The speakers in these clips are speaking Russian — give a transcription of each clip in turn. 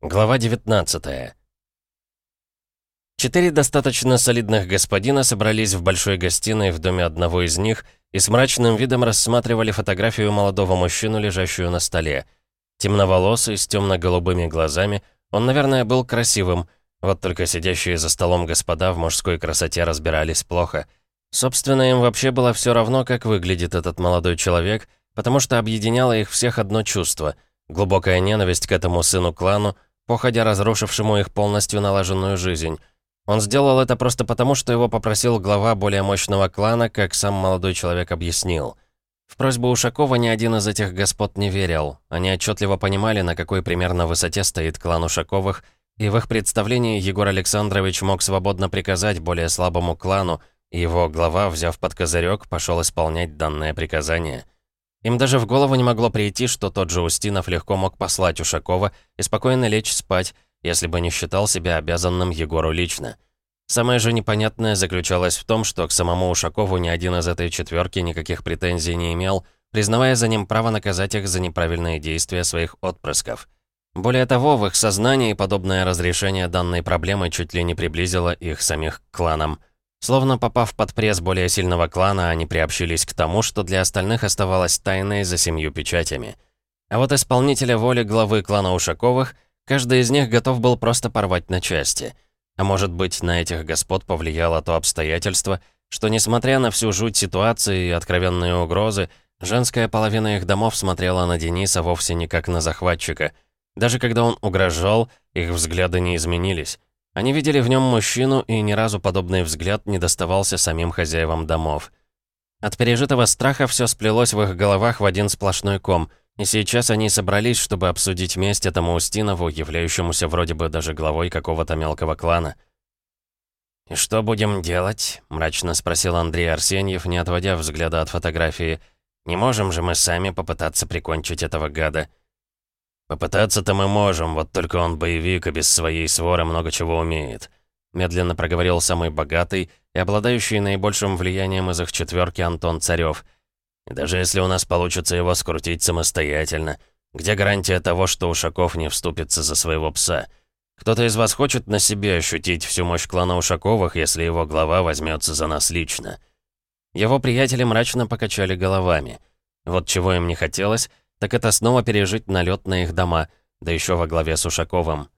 Глава 19 Четыре достаточно солидных господина собрались в большой гостиной в доме одного из них и с мрачным видом рассматривали фотографию молодого мужчину, лежащую на столе. Темноволосый, с темно-голубыми глазами, он, наверное, был красивым, вот только сидящие за столом господа в мужской красоте разбирались плохо. Собственно, им вообще было все равно, как выглядит этот молодой человек, потому что объединяло их всех одно чувство — глубокая ненависть к этому сыну-клану, походя разрушившему их полностью налаженную жизнь. Он сделал это просто потому, что его попросил глава более мощного клана, как сам молодой человек объяснил. В просьбу Ушакова ни один из этих господ не верил. Они отчетливо понимали, на какой примерно высоте стоит клан Ушаковых, и в их представлении Егор Александрович мог свободно приказать более слабому клану, и его глава, взяв под козырек, пошел исполнять данное приказание. Им даже в голову не могло прийти, что тот же Устинов легко мог послать Ушакова и спокойно лечь спать, если бы не считал себя обязанным Егору лично. Самое же непонятное заключалось в том, что к самому Ушакову ни один из этой четверки никаких претензий не имел, признавая за ним право наказать их за неправильные действия своих отпрысков. Более того, в их сознании подобное разрешение данной проблемы чуть ли не приблизило их самих к кланам. Словно попав под пресс более сильного клана, они приобщились к тому, что для остальных оставалось тайной за семью печатями. А вот исполнителя воли главы клана Ушаковых, каждый из них готов был просто порвать на части. А может быть, на этих господ повлияло то обстоятельство, что, несмотря на всю жуть ситуации и откровенные угрозы, женская половина их домов смотрела на Дениса вовсе не как на захватчика. Даже когда он угрожал, их взгляды не изменились. Они видели в нем мужчину, и ни разу подобный взгляд не доставался самим хозяевам домов. От пережитого страха все сплелось в их головах в один сплошной ком, и сейчас они собрались, чтобы обсудить месть этому Устинову, являющемуся вроде бы даже главой какого-то мелкого клана. «И что будем делать?» — мрачно спросил Андрей Арсеньев, не отводя взгляда от фотографии. «Не можем же мы сами попытаться прикончить этого гада?» «Попытаться-то мы можем, вот только он боевик и без своей своры много чего умеет», медленно проговорил самый богатый и обладающий наибольшим влиянием из их четверки Антон Царев. «И даже если у нас получится его скрутить самостоятельно, где гарантия того, что Ушаков не вступится за своего пса? Кто-то из вас хочет на себе ощутить всю мощь клана Ушаковых, если его глава возьмется за нас лично?» Его приятели мрачно покачали головами. Вот чего им не хотелось — так это снова пережить налет на их дома, да еще во главе с Ушаковым.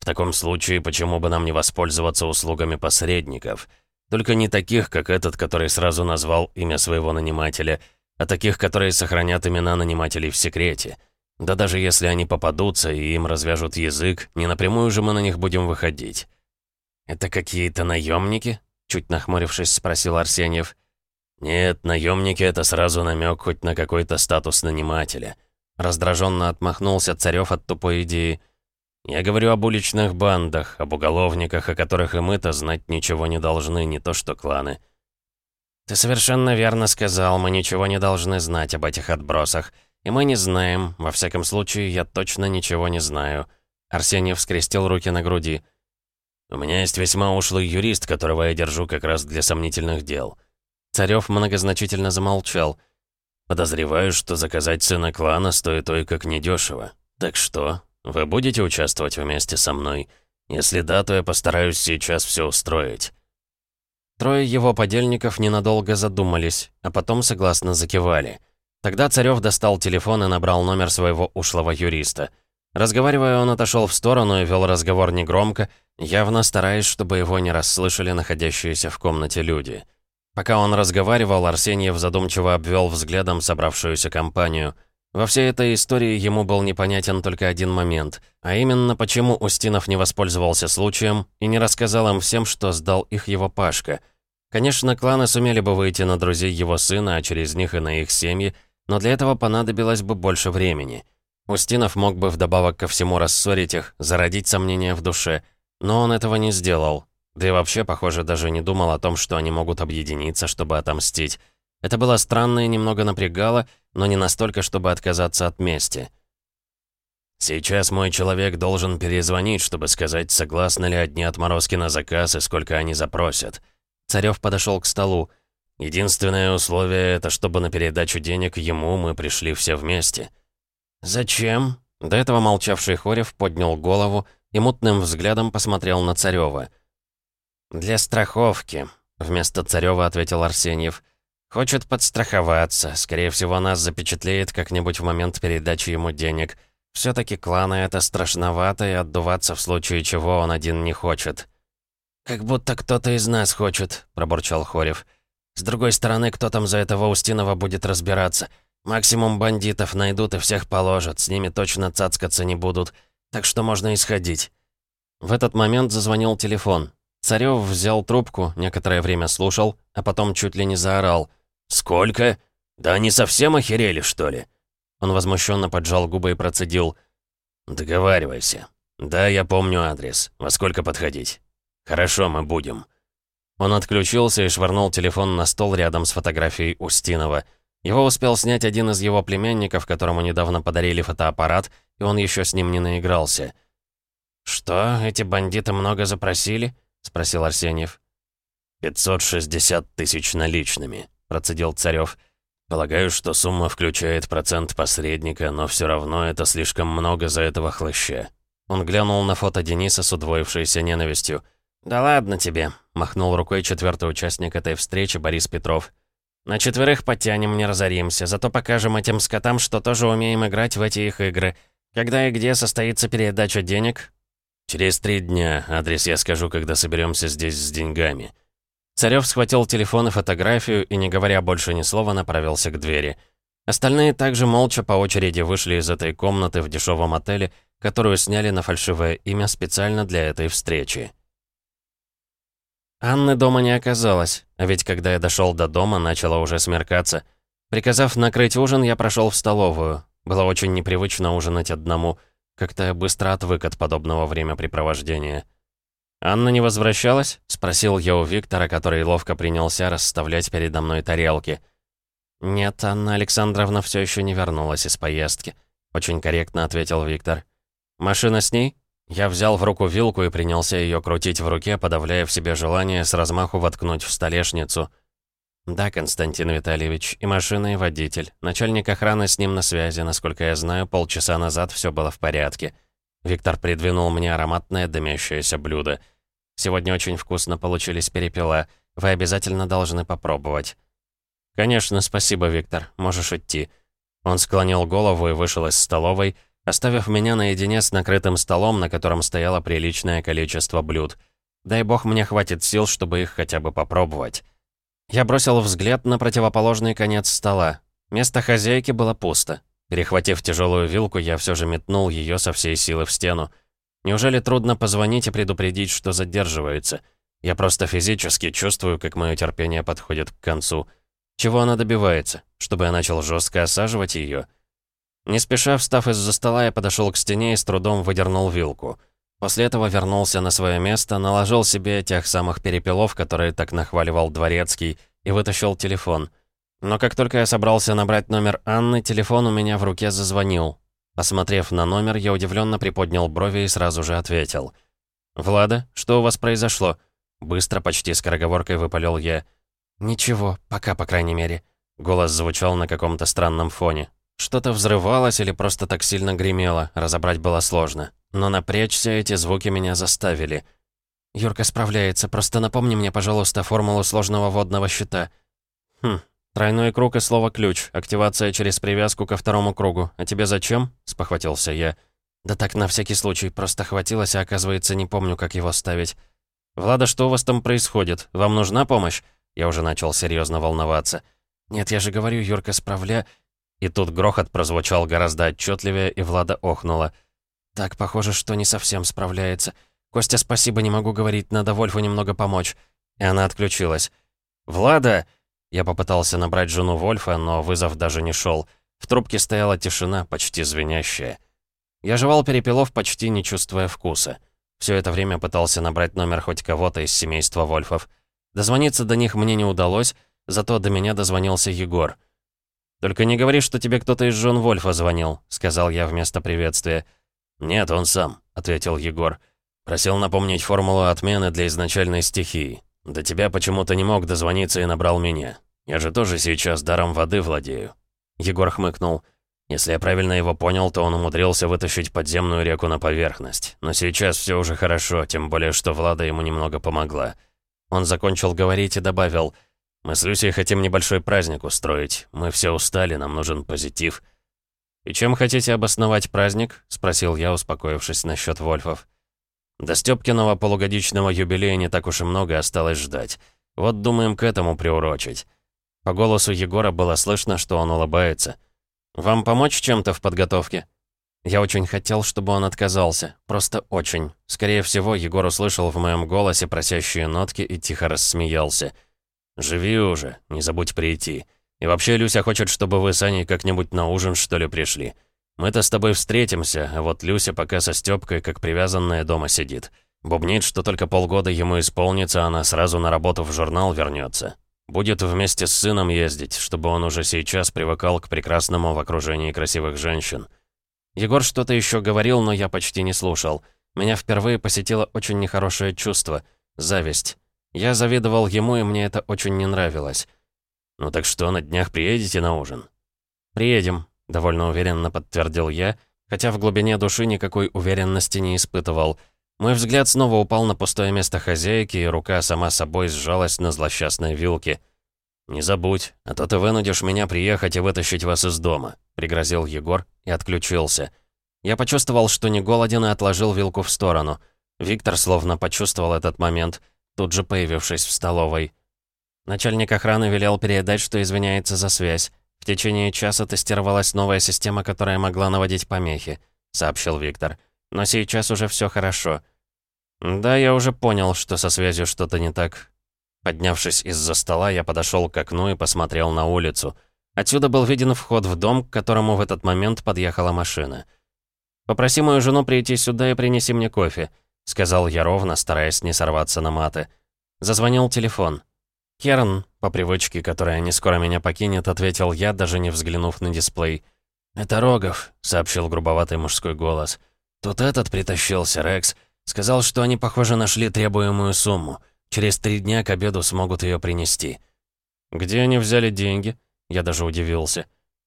В таком случае, почему бы нам не воспользоваться услугами посредников? Только не таких, как этот, который сразу назвал имя своего нанимателя, а таких, которые сохранят имена нанимателей в секрете. Да даже если они попадутся и им развяжут язык, не напрямую же мы на них будем выходить. «Это какие-то наемники?» Чуть нахмурившись, спросил Арсеньев. «Нет, наемники — это сразу намек хоть на какой-то статус нанимателя». Раздраженно отмахнулся Царев от тупой идеи. «Я говорю об уличных бандах, об уголовниках, о которых и мы-то знать ничего не должны, не то что кланы». «Ты совершенно верно сказал, мы ничего не должны знать об этих отбросах. И мы не знаем, во всяком случае, я точно ничего не знаю». Арсеньев скрестил руки на груди. «У меня есть весьма ушлый юрист, которого я держу как раз для сомнительных дел». Царев многозначительно замолчал. «Подозреваю, что заказать сына клана стоит той как недешево. Так что, вы будете участвовать вместе со мной? Если да, то я постараюсь сейчас все устроить». Трое его подельников ненадолго задумались, а потом согласно закивали. Тогда Царев достал телефон и набрал номер своего ушлого юриста. Разговаривая, он отошел в сторону и вел разговор негромко, явно стараясь, чтобы его не расслышали находящиеся в комнате люди. Пока он разговаривал, Арсеньев задумчиво обвел взглядом собравшуюся компанию. Во всей этой истории ему был непонятен только один момент, а именно, почему Устинов не воспользовался случаем и не рассказал им всем, что сдал их его Пашка. Конечно, кланы сумели бы выйти на друзей его сына, а через них и на их семьи, но для этого понадобилось бы больше времени. Устинов мог бы вдобавок ко всему рассорить их, зародить сомнения в душе, но он этого не сделал, да и вообще, похоже, даже не думал о том, что они могут объединиться, чтобы отомстить. Это было странно и немного напрягало, но не настолько, чтобы отказаться от мести. «Сейчас мой человек должен перезвонить, чтобы сказать, согласны ли одни отморозки на заказ и сколько они запросят». Царев подошел к столу. «Единственное условие — это чтобы на передачу денег ему мы пришли все вместе». «Зачем?» До этого молчавший Хорев поднял голову и мутным взглядом посмотрел на Царёва. «Для страховки», — вместо Царёва ответил Арсеньев. «Хочет подстраховаться. Скорее всего, нас запечатлеет как-нибудь в момент передачи ему денег. все таки кланы это страшновато, и отдуваться в случае чего он один не хочет». «Как будто кто-то из нас хочет», — пробурчал Хорев. «С другой стороны, кто там за этого Устинова будет разбираться? Максимум бандитов найдут и всех положат, с ними точно цацкаться не будут, так что можно исходить». В этот момент зазвонил телефон. Царёв взял трубку, некоторое время слушал, а потом чуть ли не заорал. «Сколько? Да они совсем охерели, что ли?» Он возмущенно поджал губы и процедил. «Договаривайся. Да, я помню адрес. Во сколько подходить?» «Хорошо, мы будем». Он отключился и швырнул телефон на стол рядом с фотографией Устинова. Его успел снять один из его племянников, которому недавно подарили фотоаппарат, и он еще с ним не наигрался. «Что, эти бандиты много запросили?» — спросил Арсеньев. «560 тысяч наличными», — процедил Царёв. «Полагаю, что сумма включает процент посредника, но все равно это слишком много за этого хлыща». Он глянул на фото Дениса с удвоившейся ненавистью. «Да ладно тебе», — махнул рукой четвертый участник этой встречи Борис Петров. На четверых потянем, не разоримся, зато покажем этим скотам, что тоже умеем играть в эти их игры. Когда и где состоится передача денег? Через три дня. Адрес я скажу, когда соберемся здесь с деньгами. Царев схватил телефон и фотографию и, не говоря больше ни слова, направился к двери. Остальные также молча по очереди вышли из этой комнаты в дешевом отеле, которую сняли на фальшивое имя специально для этой встречи. Анны дома не оказалось, а ведь когда я дошел до дома, начало уже смеркаться. Приказав накрыть ужин, я прошел в столовую. Было очень непривычно ужинать одному. Как-то я быстро отвык от подобного времяпрепровождения. «Анна не возвращалась?» — спросил я у Виктора, который ловко принялся расставлять передо мной тарелки. «Нет, Анна Александровна все еще не вернулась из поездки», — очень корректно ответил Виктор. «Машина с ней?» Я взял в руку вилку и принялся ее крутить в руке, подавляя в себе желание с размаху воткнуть в столешницу. «Да, Константин Витальевич, и машина, и водитель. Начальник охраны с ним на связи, насколько я знаю, полчаса назад все было в порядке». Виктор придвинул мне ароматное дымящееся блюдо. «Сегодня очень вкусно получились перепела. Вы обязательно должны попробовать». «Конечно, спасибо, Виктор. Можешь идти». Он склонил голову и вышел из столовой, оставив меня наедине с накрытым столом, на котором стояло приличное количество блюд. Дай бог мне хватит сил, чтобы их хотя бы попробовать. Я бросил взгляд на противоположный конец стола. Место хозяйки было пусто. Перехватив тяжелую вилку, я все же метнул ее со всей силы в стену. Неужели трудно позвонить и предупредить, что задерживается? Я просто физически чувствую, как мое терпение подходит к концу. Чего она добивается? Чтобы я начал жестко осаживать ее? Не спеша встав из-за стола, я подошел к стене и с трудом выдернул вилку. После этого вернулся на свое место, наложил себе тех самых перепелов, которые так нахваливал Дворецкий, и вытащил телефон. Но как только я собрался набрать номер Анны, телефон у меня в руке зазвонил. Посмотрев на номер, я удивленно приподнял брови и сразу же ответил. «Влада, что у вас произошло?» Быстро, почти скороговоркой выпалил я. «Ничего, пока, по крайней мере». Голос звучал на каком-то странном фоне. Что-то взрывалось или просто так сильно гремело, разобрать было сложно. Но напрячься эти звуки меня заставили. «Юрка справляется, просто напомни мне, пожалуйста, формулу сложного водного щита». «Хм, тройной круг и слово «ключ», активация через привязку ко второму кругу. А тебе зачем?» — спохватился я. «Да так, на всякий случай, просто хватилось, а оказывается, не помню, как его ставить». «Влада, что у вас там происходит? Вам нужна помощь?» Я уже начал серьезно волноваться. «Нет, я же говорю, Юрка справля...» И тут грохот прозвучал гораздо отчетливее, и Влада охнула. «Так, похоже, что не совсем справляется. Костя, спасибо, не могу говорить, надо Вольфу немного помочь». И она отключилась. «Влада!» Я попытался набрать жену Вольфа, но вызов даже не шел. В трубке стояла тишина, почти звенящая. Я жевал перепелов, почти не чувствуя вкуса. Все это время пытался набрать номер хоть кого-то из семейства Вольфов. Дозвониться до них мне не удалось, зато до меня дозвонился Егор. «Только не говори, что тебе кто-то из Джон Вольфа звонил», — сказал я вместо приветствия. «Нет, он сам», — ответил Егор. «Просил напомнить формулу отмены для изначальной стихии. До тебя почему-то не мог дозвониться и набрал меня. Я же тоже сейчас даром воды владею». Егор хмыкнул. Если я правильно его понял, то он умудрился вытащить подземную реку на поверхность. Но сейчас все уже хорошо, тем более, что Влада ему немного помогла. Он закончил говорить и добавил, «Мы с Люсей хотим небольшой праздник устроить. Мы все устали, нам нужен позитив». «И чем хотите обосновать праздник?» — спросил я, успокоившись насчет Вольфов. До Стёпкиного полугодичного юбилея не так уж и много осталось ждать. Вот думаем к этому приурочить. По голосу Егора было слышно, что он улыбается. «Вам помочь чем-то в подготовке?» Я очень хотел, чтобы он отказался. Просто очень. Скорее всего, Егор услышал в моем голосе просящие нотки и тихо рассмеялся. «Живи уже, не забудь прийти. И вообще, Люся хочет, чтобы вы с Аней как-нибудь на ужин, что ли, пришли. Мы-то с тобой встретимся, а вот Люся пока со Стёпкой, как привязанная, дома сидит. Бубнит, что только полгода ему исполнится, она сразу на работу в журнал вернется. Будет вместе с сыном ездить, чтобы он уже сейчас привыкал к прекрасному в окружении красивых женщин. Егор что-то еще говорил, но я почти не слушал. Меня впервые посетило очень нехорошее чувство — зависть. Я завидовал ему, и мне это очень не нравилось. «Ну так что, на днях приедете на ужин?» «Приедем», — довольно уверенно подтвердил я, хотя в глубине души никакой уверенности не испытывал. Мой взгляд снова упал на пустое место хозяйки, и рука сама собой сжалась на злосчастной вилке. «Не забудь, а то ты вынудишь меня приехать и вытащить вас из дома», — пригрозил Егор и отключился. Я почувствовал, что не голоден, и отложил вилку в сторону. Виктор словно почувствовал этот момент, тут же появившись в столовой. Начальник охраны велел передать, что извиняется за связь. В течение часа тестировалась новая система, которая могла наводить помехи», — сообщил Виктор. «Но сейчас уже все хорошо». «Да, я уже понял, что со связью что-то не так». Поднявшись из-за стола, я подошел к окну и посмотрел на улицу. Отсюда был виден вход в дом, к которому в этот момент подъехала машина. «Попроси мою жену прийти сюда и принеси мне кофе», — сказал я ровно, стараясь не сорваться на маты. Зазвонил телефон. «Керн», по привычке, которая не скоро меня покинет, ответил я, даже не взглянув на дисплей. «Это Рогов», — сообщил грубоватый мужской голос. «Тут этот притащился, Рекс. Сказал, что они, похоже, нашли требуемую сумму. Через три дня к обеду смогут ее принести». «Где они взяли деньги?» Я даже удивился.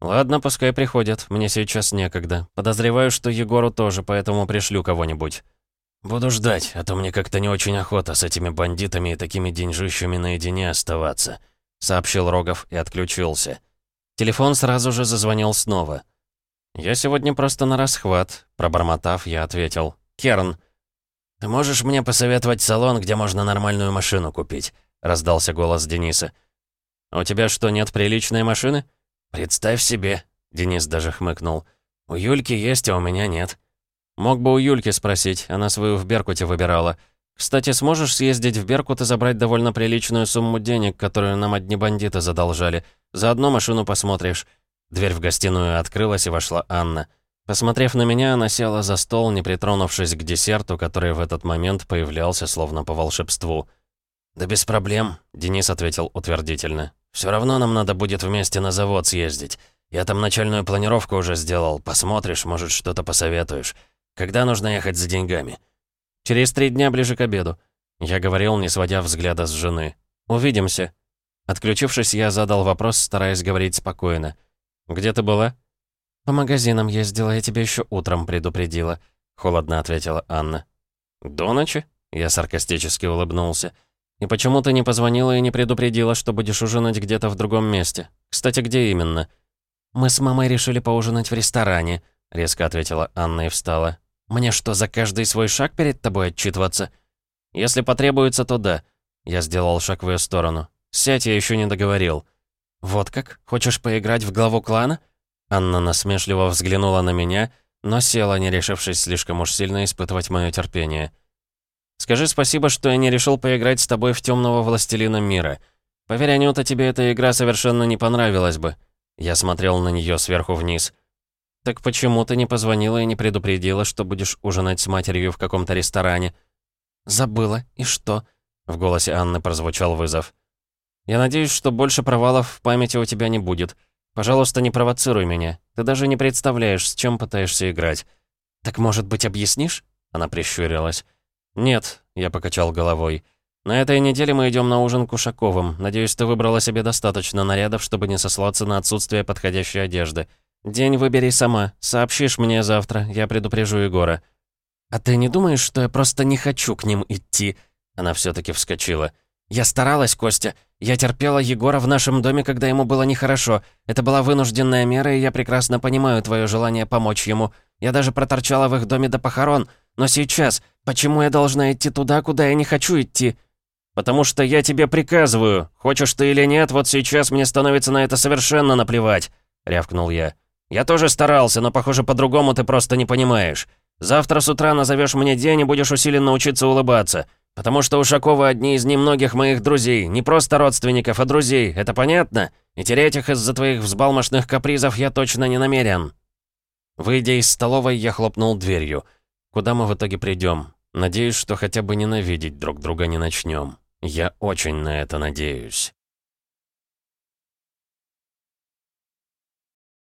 «Ладно, пускай приходят. Мне сейчас некогда. Подозреваю, что Егору тоже, поэтому пришлю кого-нибудь». «Буду ждать, а то мне как-то не очень охота с этими бандитами и такими деньжищами наедине оставаться», — сообщил Рогов и отключился. Телефон сразу же зазвонил снова. «Я сегодня просто на расхват», — пробормотав, я ответил. «Керн». «Ты можешь мне посоветовать салон, где можно нормальную машину купить?» — раздался голос Дениса. «У тебя что, нет приличной машины?» «Представь себе», — Денис даже хмыкнул. «У Юльки есть, а у меня нет». «Мог бы у Юльки спросить, она свою в Беркуте выбирала. Кстати, сможешь съездить в Беркут и забрать довольно приличную сумму денег, которую нам одни бандиты задолжали? Заодно машину посмотришь». Дверь в гостиную открылась, и вошла Анна. Посмотрев на меня, она села за стол, не притронувшись к десерту, который в этот момент появлялся словно по волшебству. «Да без проблем», — Денис ответил утвердительно. «Все равно нам надо будет вместе на завод съездить. Я там начальную планировку уже сделал. Посмотришь, может, что-то посоветуешь. Когда нужно ехать за деньгами?» «Через три дня ближе к обеду», — я говорил, не сводя взгляда с жены. «Увидимся». Отключившись, я задал вопрос, стараясь говорить спокойно. «Где ты была?» «По магазинам ездила, я тебя еще утром предупредила», — холодно ответила Анна. «До ночи?» — я саркастически улыбнулся. «И почему ты не позвонила и не предупредила, что будешь ужинать где-то в другом месте? Кстати, где именно?» «Мы с мамой решили поужинать в ресторане», — резко ответила Анна и встала. «Мне что, за каждый свой шаг перед тобой отчитываться?» «Если потребуется, то да». Я сделал шаг в ее сторону. «Сядь, я еще не договорил». «Вот как? Хочешь поиграть в главу клана?» Анна насмешливо взглянула на меня, но села, не решившись слишком уж сильно испытывать мое терпение. «Скажи спасибо, что я не решил поиграть с тобой в темного властелина мира. Поверь, Анюта, тебе эта игра совершенно не понравилась бы». Я смотрел на нее сверху вниз. «Так почему ты не позвонила и не предупредила, что будешь ужинать с матерью в каком-то ресторане?» «Забыла. И что?» В голосе Анны прозвучал вызов. «Я надеюсь, что больше провалов в памяти у тебя не будет. Пожалуйста, не провоцируй меня. Ты даже не представляешь, с чем пытаешься играть». «Так, может быть, объяснишь?» Она прищурилась. «Нет», — я покачал головой. «На этой неделе мы идем на ужин к Ушаковым. Надеюсь, ты выбрала себе достаточно нарядов, чтобы не сослаться на отсутствие подходящей одежды. День выбери сама. Сообщишь мне завтра, я предупрежу Егора». «А ты не думаешь, что я просто не хочу к ним идти?» Она все таки вскочила. «Я старалась, Костя. Я терпела Егора в нашем доме, когда ему было нехорошо. Это была вынужденная мера, и я прекрасно понимаю твое желание помочь ему. Я даже проторчала в их доме до похорон. Но сейчас, почему я должна идти туда, куда я не хочу идти?» «Потому что я тебе приказываю. Хочешь ты или нет, вот сейчас мне становится на это совершенно наплевать», — рявкнул я. «Я тоже старался, но, похоже, по-другому ты просто не понимаешь. Завтра с утра назовешь мне день и будешь усиленно учиться улыбаться. Потому что Ушакова одни из немногих моих друзей, не просто родственников, а друзей, это понятно? И терять их из-за твоих взбалмошных капризов я точно не намерен». Выйдя из столовой, я хлопнул дверью. Куда мы в итоге придем? Надеюсь, что хотя бы ненавидеть друг друга не начнем. Я очень на это надеюсь.